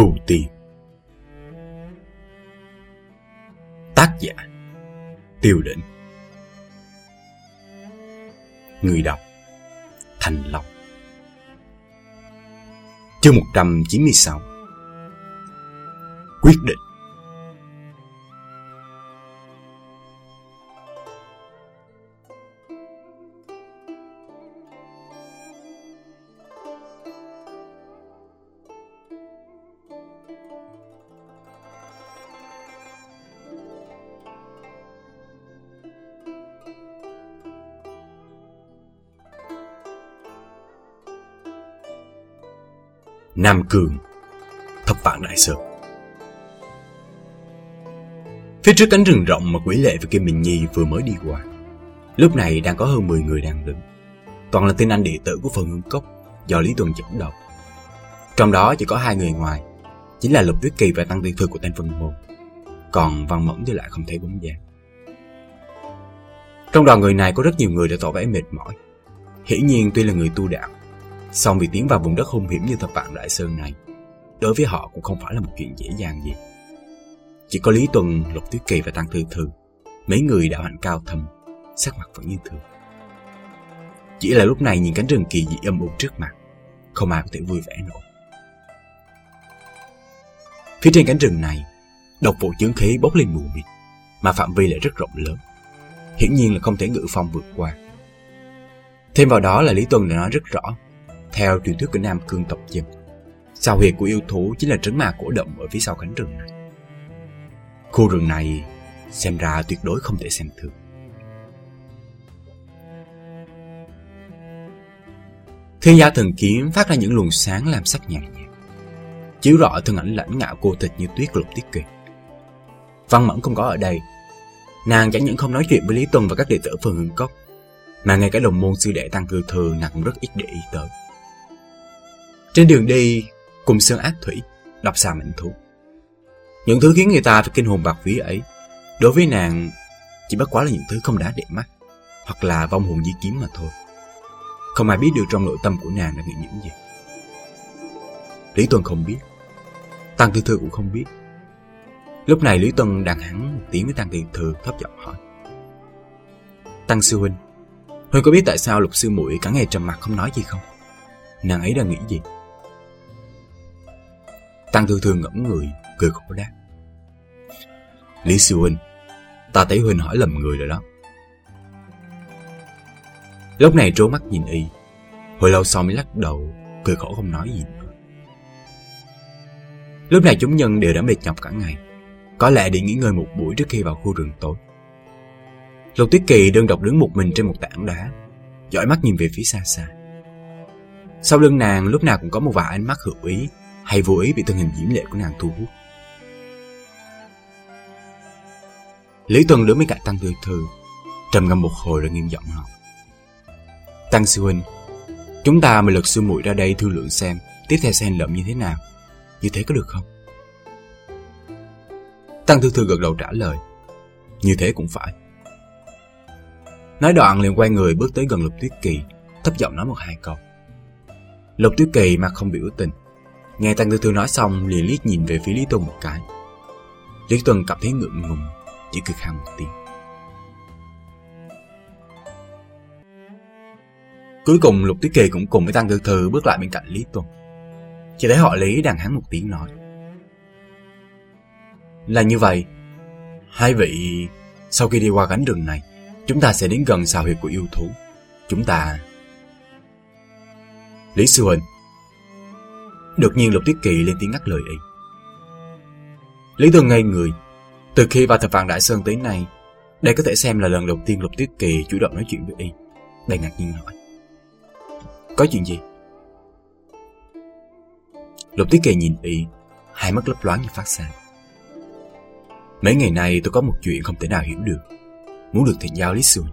Trù Tiền Tác giả Tiêu Định. Người đọc Thành Long. Chương 196 Quyết định. Nam Cường, Thập vạn Đại Sơn. Phía trước cánh rừng rộng mà Quỷ Lệ và Kim Bình Nhi vừa mới đi qua, Lúc này đang có hơn 10 người đang đứng. Toàn là tên anh đệ tử của phần hương cốc Do Lý Tuần dẫn đầu. Trong đó chỉ có hai người ngoài, Chính là Lục Tuyết Kỳ và Tăng Tiên Thư của tên phân môn. Còn Văn Mẫn thì lại không thấy bóng dáng. Trong đoàn người này có rất nhiều người đã tỏ vẻ mệt mỏi. Hiển nhiên tuy là người tu đạo Xong việc tiến vào vùng đất hung hiểm như thập vạn Đại Sơn này, đối với họ cũng không phải là một chuyện dễ dàng gì. Chỉ có Lý Tuần, Lục Tuyết Kỳ và Tăng Thư Thư, mấy người đạo hạnh cao thâm, sắc mặt vẫn như thường. Chỉ là lúc này nhìn cánh rừng kỳ dị âm u trước mặt, không ai có thể vui vẻ nổi. Phía trên cánh rừng này, độc vụ chứng khí bốc lên mù mịt, mà phạm vi lại rất rộng lớn. Hiển nhiên là không thể ngự phong vượt qua. Thêm vào đó là Lý Tuần đã nói rất rõ theo truyền thuyết của Nam Cương tộc dân, sao huyệt của yêu thú chính là trấn ma cổ động ở phía sau cánh rừng này. Khu rừng này xem ra tuyệt đối không thể xem thường. Thiên gia thần kiếm phát ra những luồng sáng làm sắc nhàn nhạt, chiếu rõ thân ảnh lãnh ngạo cô tịch như tuyết lục tiết kỳ. Văn Mẫn không có ở đây, nàng chẳng những không nói chuyện với Lý Tuân và các đệ tử phường hương cốc, mà ngay cả đồng môn sư đệ tăng cư thừa nàng cũng rất ít để ý tới. Trên đường đi, cùng sơn ác thủy, đọc xa mạnh thú. Những thứ khiến người ta phải kinh hồn bạc vía ấy, đối với nàng chỉ bất quá là những thứ không đá để mắt, hoặc là vong hồn di kiếm mà thôi. Không ai biết được trong nội tâm của nàng đang nghĩ những gì. Lý tuần không biết, Tăng Tư Thư cũng không biết. Lúc này Lý tuần đang hẳn một tiếng với Tăng Tư Thư thấp giọng hỏi. Tăng Sư Huynh, Huynh có biết tại sao lục sư muội cả ngày trầm mặt không nói gì không? Nàng ấy đang nghĩ gì? Tăng Thư Thư ngẫm người, cười khổ đáp. Lý Sư Huynh, ta thấy Huynh hỏi lầm người rồi đó. Lúc này trố mắt nhìn y, hồi lâu sau mới lắc đầu, cười khổ không nói gì nữa. Lúc này chúng nhân đều đã mệt nhọc cả ngày, có lẽ để nghỉ ngơi một buổi trước khi vào khu rừng tối. Lục Tuyết Kỳ đơn độc đứng một mình trên một tảng đá, dõi mắt nhìn về phía xa xa. Sau lưng nàng lúc nào cũng có một vài ánh mắt hữu ý hay vô ý bị thân hình diễm lệ của nàng thu hút. Lý Tuân đứng bên cạnh Tăng Thư Thư, trầm ngâm một hồi rồi nghiêm giọng hỏi. Tăng sư huynh, chúng ta mời lực sư muội ra đây thương lượng xem tiếp theo sẽ hành động như thế nào. Như thế có được không? Tăng Thư Thư gật đầu trả lời. Như thế cũng phải. Nói đoạn liền quay người bước tới gần Lục Tuyết Kỳ, thấp giọng nói một hai câu. Lục Tuyết Kỳ mà không biểu tình, Nghe Tăng Tư Thư nói xong liền liếc nhìn về phía Lý Tuân một cái. Lý Tuân cảm thấy ngượng ngùng, chỉ cực khang một tiếng. Cuối cùng Lục Tuyết Kỳ cũng cùng với Tăng Tư Thư bước lại bên cạnh Lý Tuân. Chỉ thấy họ Lý đang hắn một tiếng nói. Là như vậy, hai vị sau khi đi qua cánh rừng này, chúng ta sẽ đến gần xào huyệt của yêu thú. Chúng ta... Lý Sư Huỳnh, Đột nhiên Lục Tuyết Kỳ lên tiếng ngắt lời y. Lý Tương ngây người. Từ khi vào thập vạn Đại Sơn tới nay, đây có thể xem là lần đầu tiên Lục Tuyết Kỳ chủ động nói chuyện với y. Đầy ngạc nhiên hỏi. Có chuyện gì? Lục Tuyết Kỳ nhìn y, hai mắt lấp loáng như phát sáng. Mấy ngày nay tôi có một chuyện không thể nào hiểu được. Muốn được thiện giao Lý Xuân.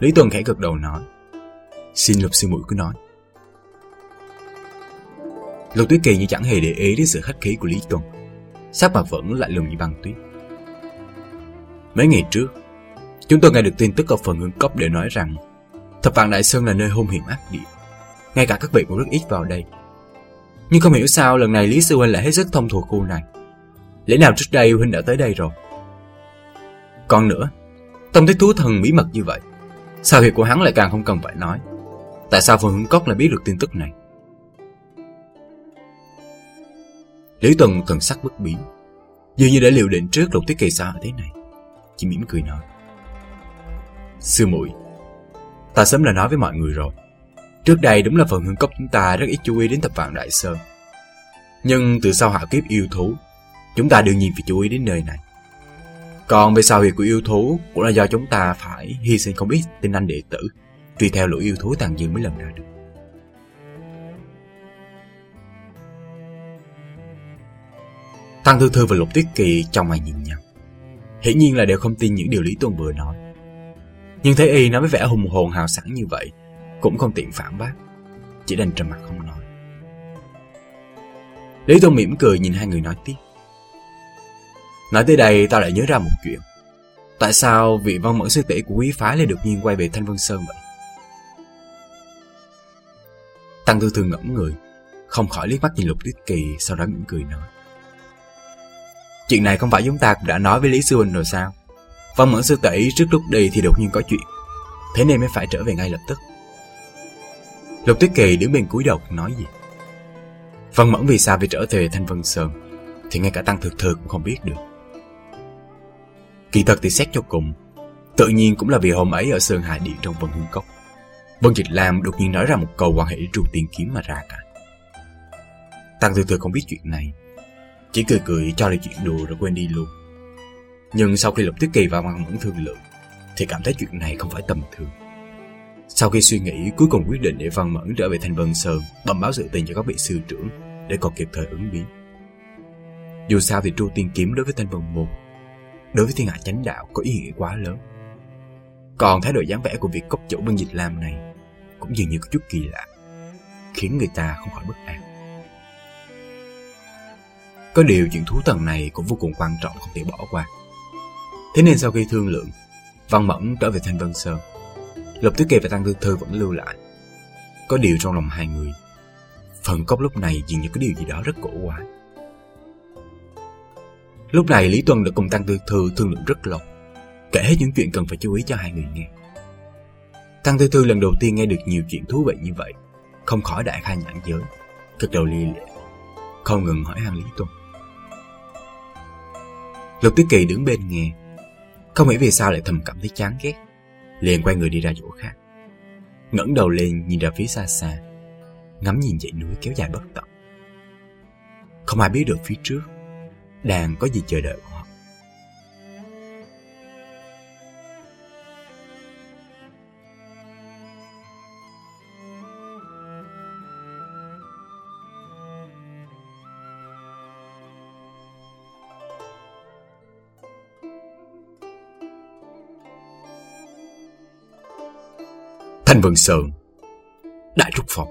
Lý Tuần khẽ gật đầu nói. Xin lục sư mũi cứ nói. Lục Tuyết Kỳ như chẳng hề để ý đến sự khách khí của Lý Tuần Sắc mặt vẫn lại lùng như băng tuyết. Mấy ngày trước, chúng tôi nghe được tin tức ở phần ngưng cốc để nói rằng Thập vạn Đại Sơn là nơi hung hiểm ác địa. Ngay cả các vị cũng rất ít vào đây. Nhưng không hiểu sao lần này Lý Sư Huynh lại hết sức thông thuộc khu này. Lẽ nào trước đây Huynh đã tới đây rồi? Còn nữa, tâm Thế Thú Thần bí mật như vậy. Sao việc của hắn lại càng không cần phải nói? Tại sao phần Hướng Cốc lại biết được tin tức này? Lý Tuần thần sắc bất biến, Dường như đã liệu định trước lục tiết kỳ sao thế này. Chỉ mỉm cười nói, Sư muội, Ta sớm là nói với mọi người rồi. Trước đây đúng là phần hương cốc chúng ta rất ít chú ý đến tập vạn Đại Sơn Nhưng từ sau hạ kiếp yêu thú, Chúng ta đương nhiên phải chú ý đến nơi này. Còn về sau việc của yêu thú Cũng là do chúng ta phải hy sinh không ít tên anh đệ tử Truy theo lũ yêu thú tàn dư mới lần ra được. Tăng Thư Thư và Lục Tuyết Kỳ trong mày nhìn nhau. Hiển nhiên là đều không tin những điều Lý Tuân vừa nói. Nhưng thấy y nói với vẻ hùng hồn hào sảng như vậy, cũng không tiện phản bác, chỉ đành trầm mặt không nói. Lý Tuân mỉm cười nhìn hai người nói tiếp. Nói tới đây tao lại nhớ ra một chuyện. Tại sao vị văn mẫn sư tỷ của quý phái lại đột nhiên quay về Thanh Vân Sơn vậy? Tăng Thư Thư ngẩn người, không khỏi liếc mắt nhìn Lục Tuyết Kỳ, sau đó mỉm cười nói. Chuyện này không phải chúng ta cũng đã nói với Lý Sư Huynh rồi sao? Văn Mẫn Sư tỷ trước lúc đi thì đột nhiên có chuyện. Thế nên mới phải trở về ngay lập tức. Lục Tuyết Kỳ đứng bên cúi đầu nói gì. Văn Mẫn vì sao phải trở về Thanh Vân Sơn thì ngay cả Tăng Thực thực cũng không biết được. Kỳ thật thì xét cho cùng, tự nhiên cũng là vì hôm ấy ở Sơn Hải Điện trong Vân Hương Cốc. Vân Dịch Lam đột nhiên nói ra một câu quan hệ trụ tiền kiếm mà ra cả. Tăng Thực thực không biết chuyện này, chỉ cười cười cho là chuyện đùa rồi quên đi luôn. Nhưng sau khi Lục Tiết Kỳ và Văn Mẫn thương lượng, Thì cảm thấy chuyện này không phải tầm thường. Sau khi suy nghĩ, cuối cùng quyết định để Văn Mẫn trở về Thành Vân Sơn, Bẩm báo sự tình cho các vị sư trưởng Để còn kịp thời ứng biến. Dù sao thì Tru Tiên Kiếm đối với Thanh Vân Môn, Đối với thiên hạ chánh đạo có ý nghĩa quá lớn. Còn thái độ dáng vẻ của việc cốc chủ bên Dịch Lam này Cũng dường như có chút kỳ lạ, Khiến người ta không khỏi bất an có điều chuyện thú tần này cũng vô cùng quan trọng không thể bỏ qua. Thế nên sau khi thương lượng, Văn Mẫn trở về Thanh Vân Sơn. Lục Tuyết Kỳ và Tăng Thư Thư vẫn lưu lại. Có điều trong lòng hai người, phần cốc lúc này dường như có điều gì đó rất cổ quái. Lúc này Lý Tuân đã cùng Tăng Thư Thư thương lượng rất lâu, kể hết những chuyện cần phải chú ý cho hai người nghe. Tăng Thư Thư lần đầu tiên nghe được nhiều chuyện thú vị như vậy, không khỏi đại khai nhãn giới, cực đầu li lệ, không ngừng hỏi han Lý Tuân. Lục Tuyết Kỳ đứng bên nghe. Không hiểu vì sao lại thầm cảm thấy chán ghét. Liền quay người đi ra chỗ khác. Ngẩng đầu lên, nhìn ra phía xa xa. Ngắm nhìn dãy núi kéo dài bất tận. Không ai biết được phía trước Đang có gì chờ đợi. Thanh Vân Sơn, Đại Trúc Phòng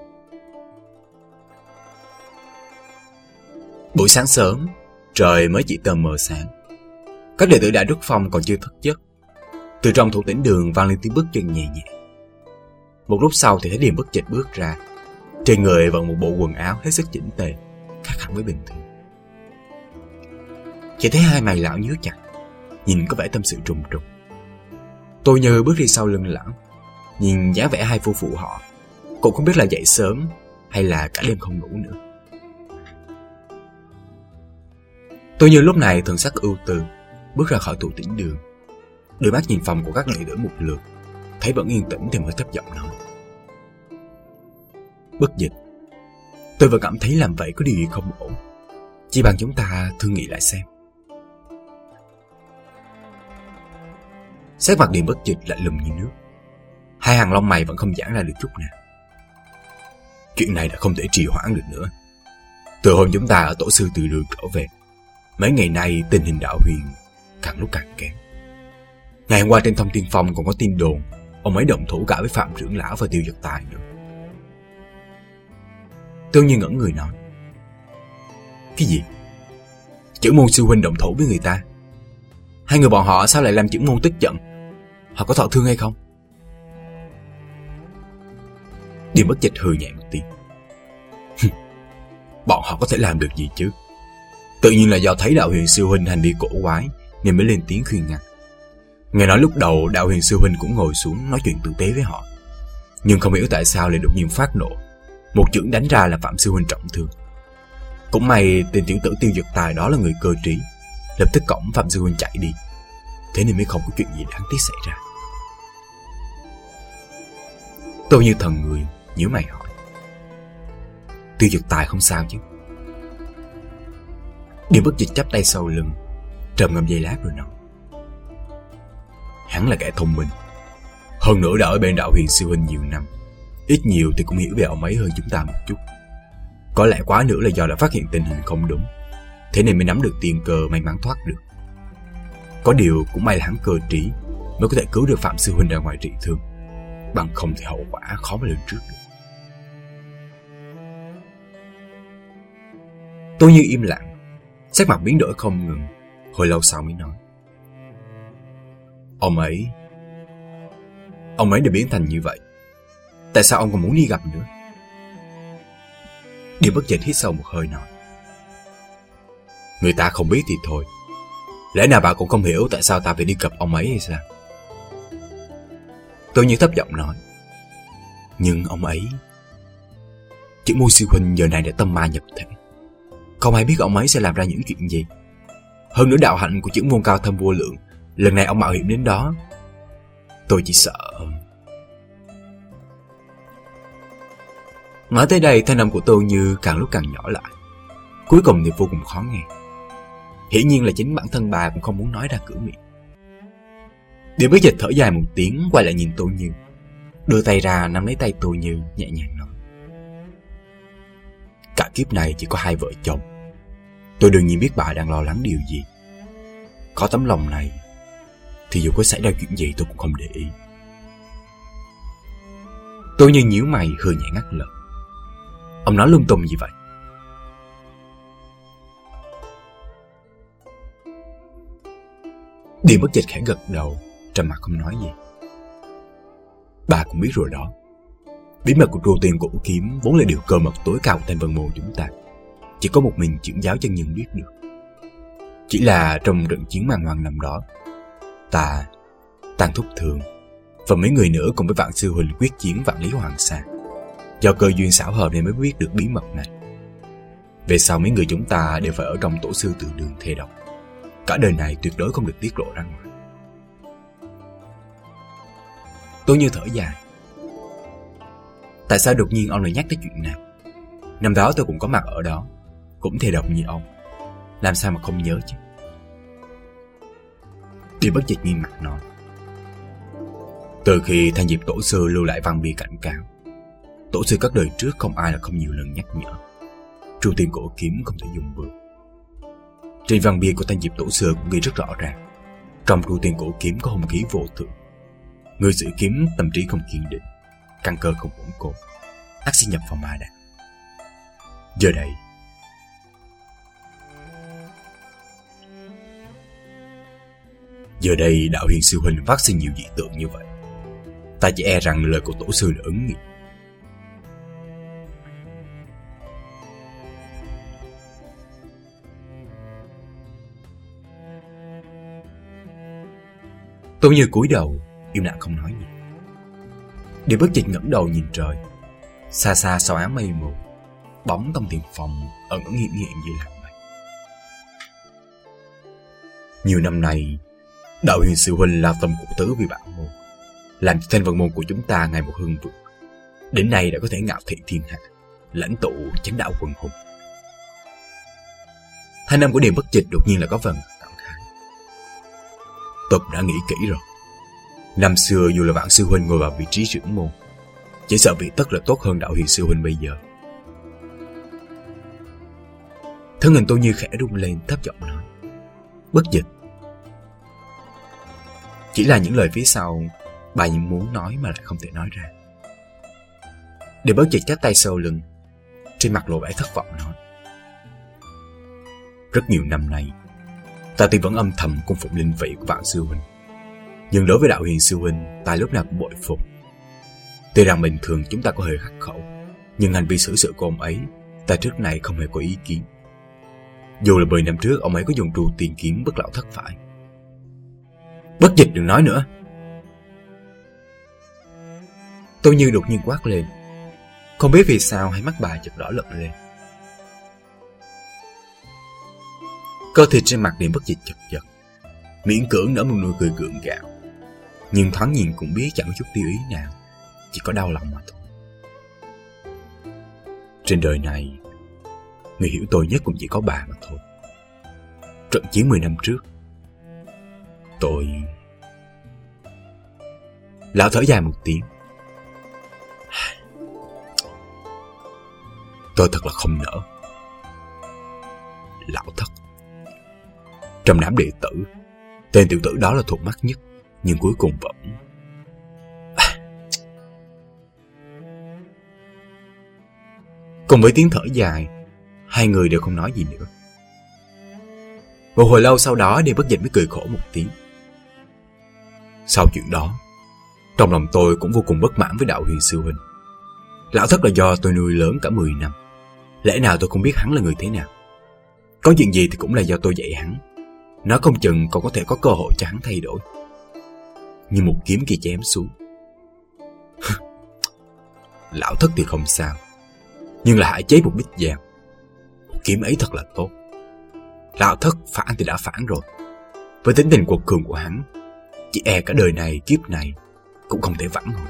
Buổi sáng sớm, Trời mới chỉ tờ mờ sáng. Các đệ tử Đại Trúc Phong còn chưa thức giấc. Từ trong thủ tĩnh đường vang lên tiếng bước chân nhẹ nhẹ Một lúc sau thì thấy Điềm bất chợt bước ra. Trên người vẫn một bộ quần áo hết sức chỉnh tề, Khác hẳn với bình thường. Chỉ thấy hai mày lão nhớ chặt, Nhìn có vẻ tâm sự trùng trùng. Tôi nhờ bước đi sau lưng lão Nhìn giá vẻ hai phu phụ họ. Cũng không biết là dậy sớm Hay là cả đêm không ngủ nữa. Tôi như lúc này thường sắc ưu tư, Bước ra khỏi tủ tĩnh đường. Đôi mắt nhìn phòng của các đệ tử một lượt, Thấy vẫn yên tĩnh thì mới thấp giọng nói. Bất dịch, Tôi vẫn cảm thấy làm vậy có điều gì không ổn. Chỉ bằng chúng ta thương nghị lại xem. Xét mặt điểm bất dịch lạnh lùng như nước. Hai hàng lông mày vẫn không giãn ra được chút nào. Chuyện này đã không thể trì hoãn được nữa. Từ hôm chúng ta ở tổ sư từ đường trở về, mấy ngày nay tình hình đạo huyền càng lúc càng kém. Ngày hôm qua trên thông tin phòng còn có tin đồn ông ấy động thủ cả với phạm trưởng lão và tiêu giật tài nữa. Tương nhiên ngẩn người nói. Cái gì? Chữ môn sư huynh động thủ với người ta? Hai người bọn họ sao lại làm chữ môn tức giận? Họ có thọ thương hay không? Điều bất dịch hừ nhẹ một tiếng. bọn họ có thể làm được gì chứ? Tự nhiên là do thấy đạo huyền siêu huynh hành vi cổ quái nên mới lên tiếng khuyên ngăn. Nghe nói lúc đầu đạo huyền siêu huynh cũng ngồi xuống nói chuyện tử tế với họ. Nhưng không hiểu tại sao lại đột nhiên phát nộ. Một chưởng đánh ra là Phạm siêu huynh trọng thương. Cũng may tên tiểu tử tiêu dực tài đó là người cơ trí, lập tức cổng Phạm siêu huynh chạy đi. Thế nên mới không có chuyện gì đáng tiếc xảy ra. Tôi như thần người, nhớ mày hỏi. Tiêu dực tài không sao chứ? Điều bất dịch chắp tay sau lưng, trầm ngâm giây lát rồi nói. Hắn là kẻ thông minh Hơn nữa đã ở bên đạo huyền siêu huynh nhiều năm Ít nhiều thì cũng hiểu về ông ấy hơn chúng ta một chút Có lẽ quá nữa là do đã phát hiện tình hình không đúng Thế nên mới nắm được tiền cơ may mắn thoát được Có điều cũng may là hắn cơ trí Mới có thể cứu được Phạm Sư Huynh ra ngoài trị thương Bằng không thì hậu quả khó mà lường trước được Tôi như im lặng. Sắc mặt biến đổi không ngừng. Hồi lâu sau mới nói. Ông ấy Ông ấy đã biến thành như vậy. Tại sao ông còn muốn đi gặp nữa? Điều bất chợt hít sâu một hơi nói. Người ta không biết thì thôi. Lẽ nào bà cũng không hiểu Tại sao ta phải đi gặp ông ấy hay sao? Tôi như thấp giọng nói. Nhưng ông ấy Chữ mưu siêu huynh giờ này đã tâm ma nhập thể. Không ai biết ông ấy sẽ làm ra những chuyện gì. Hơn nữa đạo hạnh của chữ môn cao thâm vô lượng, Lần này ông mạo hiểm đến đó. Tôi chỉ sợ. Nói tới đây, thanh âm của tôi như càng lúc càng nhỏ lại. Cuối cùng thì vô cùng khó nghe. Hiển nhiên là chính bản thân bà cũng không muốn nói ra cửa miệng. Điều bất dịch thở dài một tiếng, quay lại nhìn tôi như, Đưa tay ra nắm lấy tay tôi như nhẹ nhàng nói. Cả kiếp này chỉ có hai vợ chồng. Tôi đương nhiên biết bà đang lo lắng điều gì. Có tấm lòng này, thì dù có xảy ra chuyện gì tôi cũng không để ý. Tôi như nhíu mày, hơi nhẹ ngắt lời. Ông nói lung tung gì vậy? Điều bất dịch khẽ gật đầu, Trầm mặt không nói gì. Bà cũng biết rồi đó. Bí mật của trù tiền cổ kiếm Vốn là điều cơ mật tối cao của thanh vân Mô chúng ta. Chỉ có một mình trưởng giáo chân nhân biết được Chỉ là trong trận chiến mang hoàng năm đó ta, Tăng Thúc Thường và mấy người nữa cùng với vạn sư huynh quyết chiến vạn lý hoàng sa. Do cơ duyên xảo hợp nên mới biết được bí mật này. Về sau mấy người chúng ta đều phải ở trong tổ sư tự đường thề độc. Cả đời này tuyệt đối không được tiết lộ ra ngoài. Tôi như thở dài. Tại sao đột nhiên ông lại nhắc tới chuyện này? Năm đó tôi cũng có mặt ở đó, cũng thề độc như ông. Làm sao mà không nhớ chứ? Tuy bất dịch nghiêm mặt nói. Từ khi thanh diệp tổ sư lưu lại văn bia cảnh cáo, Tổ sư các đời trước không ai là không nhiều lần nhắc nhở. Tru tiên cổ kiếm không thể dùng bừa Trên văn bia của thanh diệp tổ sư cũng ghi rất rõ ràng, Trong tru tiên cổ kiếm có hung khí vô thượng. Người giữ kiếm tâm trí không kiên định, Căn cơ không ổn cố ác sẽ nhập vào ma đà. Giờ đây Giờ đây đạo hiền sư huynh phát sinh nhiều dị tượng như vậy. Ta chỉ e rằng lời của tổ sư là ứng nghiệm. Tôi như cúi đầu Im lặng không nói gì. Điều bất dịch ngẩng đầu nhìn trời. Xa xa sau áng mây mù, Bóng trong tiền phòng ẩn ẩn hiện hiện như lặng mây. Nhiều năm nay Đạo huyền sư huynh là tâm cụ tứ vì bản môn, Làm cho thanh vận môn của chúng ta ngày một hương vượng Đến nay đã có thể ngạo thị thiên hạ, Lãnh tụ chánh đạo quần hùng. Thanh năm của Điền Bất Dịch đột nhiên là có phần cảm khái. Tục đã nghĩ kỹ rồi. Năm xưa dù là vạn sư huynh ngồi vào vị trí trưởng môn, Chỉ sợ vị tất là tốt hơn đạo huyền sư huynh bây giờ. Thân hình tôi như khẽ rung lên, thấp giọng nói. Bất dịch chỉ là những lời phía sau Bà muốn nói mà lại không thể nói ra Để bớt chật chắp tay sâu lưng, Trên mặt lộ vẻ thất vọng, nói, Rất nhiều năm nay, Ta tuy vẫn âm thầm cung phụng linh vị của vạn sư huynh, Nhưng đối với đạo hiền sư huynh, Ta lúc nào cũng bội phục Tuy rằng bình thường chúng ta có hơi khắc khẩu, Nhưng hành vi xử sự của ông ấy, Ta trước này không hề có ý kiến. Dù là 10 năm trước, ông ấy có dùng trù tiền kiếm bất lão thất phải. Bất dịch đừng nói nữa. Tôi như đột nhiên quát lên. Không biết vì sao hai mắt bà chợt đỏ lận lên. Cơ thịt trên mặt điểm bất dịch chật chật. Miễn cưỡng nở một nụ cười gượng gạo. Nhưng thoáng nhìn cũng biết chẳng có chút tiêu ý nào. Chỉ có đau lòng mà thôi. Trên đời này, người hiểu tôi nhất cũng chỉ có bà mà thôi. Trận chiến 10 năm trước, tôi... Lão thở dài một tiếng. Tôi thật là không nỡ. Lão thất. Trong đám đệ tử, tên tiểu tử đó là thuộc mắt nhất, nhưng cuối cùng vẫn... Cùng với tiếng thở dài, hai người đều không nói gì nữa. Một hồi lâu sau đó, Đêm Bất Dịch mới cười khổ một tiếng. Sau chuyện đó, trong lòng tôi cũng vô cùng bất mãn với đạo huyền sư huynh. Lão thất là do tôi nuôi lớn cả 10 năm. Lẽ nào tôi không biết hắn là người thế nào? Có chuyện gì thì cũng là do tôi dạy hắn. Nó không chừng còn có thể có cơ hội cho hắn thay đổi. Như một kiếm kia chém xuống. Lão thất thì không sao. Nhưng là hãy chế một bích vàng. Kiếm ấy thật là tốt. Lão thất phản thì đã phản rồi. Với tính tình quật cường của hắn, chỉ e cả đời này kiếp này cũng không thể vãn hồi.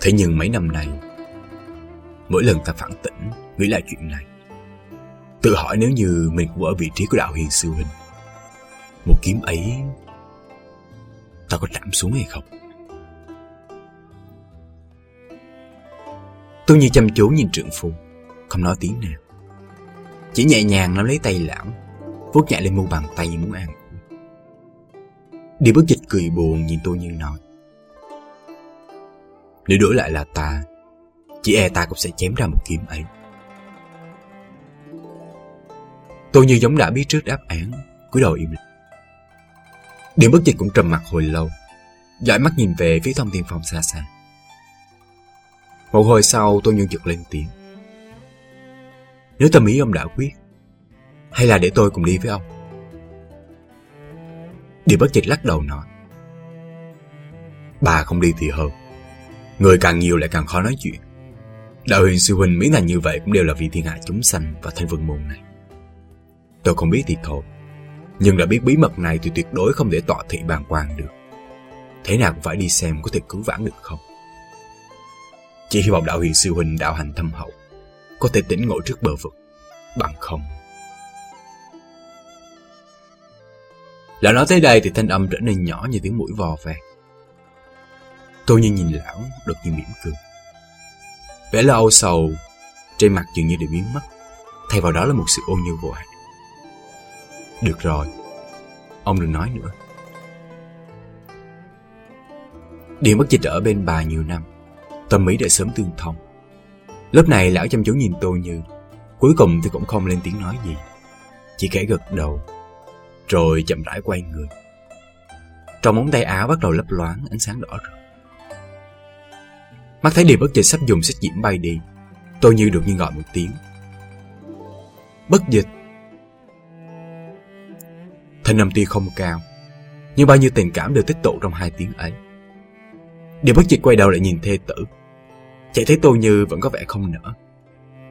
Thế nhưng mấy năm nay, mỗi lần ta phản tỉnh, nghĩ lại chuyện này, tự hỏi nếu như mình cũng ở vị trí của đạo hiền sư huynh, một kiếm ấy ta có trảm xuống hay không? Tôi như chăm chú nhìn trượng phu, không nói tiếng nào. Chỉ nhẹ nhàng nắm lấy tay lão, Phúc chạy lên mu bàn tay như muốn ăn. Điều bất dịch cười buồn nhìn tôi như nói. Nếu đổi lại là ta, chỉ e ta cũng sẽ chém ra một kiếm ấy. Tôi như giống đã biết trước đáp án, cúi đầu im lặng. Điều bất dịch cũng trầm mặt hồi lâu, dõi mắt nhìn về phía thông thiên phòng xa xa. Một hồi sau tôi như giật lên tiếng. Nếu tâm ý ông đã quyết, hay là để tôi cùng đi với ông? Điều bất dịch lắc đầu nói. Bà không đi thì hơn. Người càng nhiều lại càng khó nói chuyện. Đạo huyền sư huynh miễn là như vậy cũng đều là vì thiên hạ chúng sanh và thanh vân môn này. Tôi không biết thì thôi. Nhưng đã biết bí mật này thì tuyệt đối không để tọa thị bàn quan được. Thế nào cũng phải đi xem có thể cứu vãn được không. Chỉ hy vọng đạo huyền sư huynh đạo hành thâm hậu, có thể tỉnh ngộ trước bờ vực, bằng không. Lão nói tới đây thì thanh âm trở nên nhỏ như tiếng mũi vò vàng. Tôi như nhìn lão, đột nhiên mỉm cười. Vẻ lo âu sầu, trên mặt dường như đều biến mất, thay vào đó là một sự ôn nhu vô hạn. Được rồi, ông đừng nói nữa. Điều mất dịch ở bên bà nhiều năm, tâm mỹ đã sớm tương thông. lớp này lão chăm chú nhìn tôi như, cuối cùng thì cũng không lên tiếng nói gì, chỉ khẽ gật đầu, rồi chậm rãi quay người. Trong móng tay áo bắt đầu lấp loáng, ánh sáng đỏ rực. Mắt thấy Điệp bất dịch sắp dùng xích diễm bay đi. Tôi như được như gọi một tiếng. Bất dịch. Thanh âm tuy không cao, Nhưng bao nhiêu tình cảm đều tích tụ trong hai tiếng ấy. Điệp bất dịch quay đầu lại nhìn thê tử. Chạy thấy tôi như vẫn có vẻ không nở.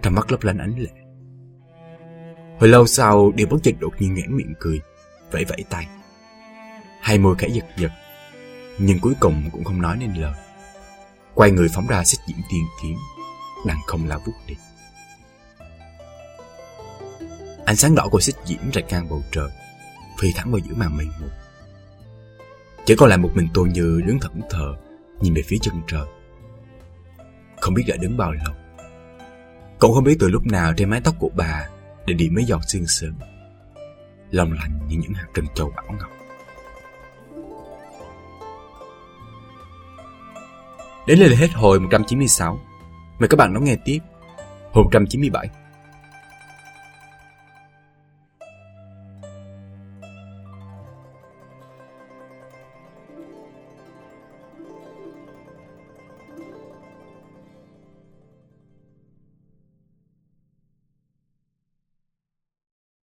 Trong mắt lấp lánh ánh lệ. Hồi lâu sau, Điệp bất dịch đột nhiên nghẽn miệng cười. Vẫy vẫy tay. Hai môi khẽ giật giật, Nhưng cuối cùng cũng không nói nên lời. Quay người phóng ra xích diễm tiên kiếm đằng không lao vút đi. Ánh sáng đỏ của xích diễm rạch ngang bầu trời, Phi thẳng vào giữa màn mây mù. Chỉ còn lại một mình tôi như đứng thẫn thờ, Nhìn về phía chân trời. Không biết đã đứng bao lâu. Cũng không biết từ lúc nào trên mái tóc của bà Để đi mấy giọt sương sớm. Lòng lành như những hạt trân châu bảo ngọc Đến đây là hết hồi 196. Mời các bạn đón nghe tiếp hồi 197.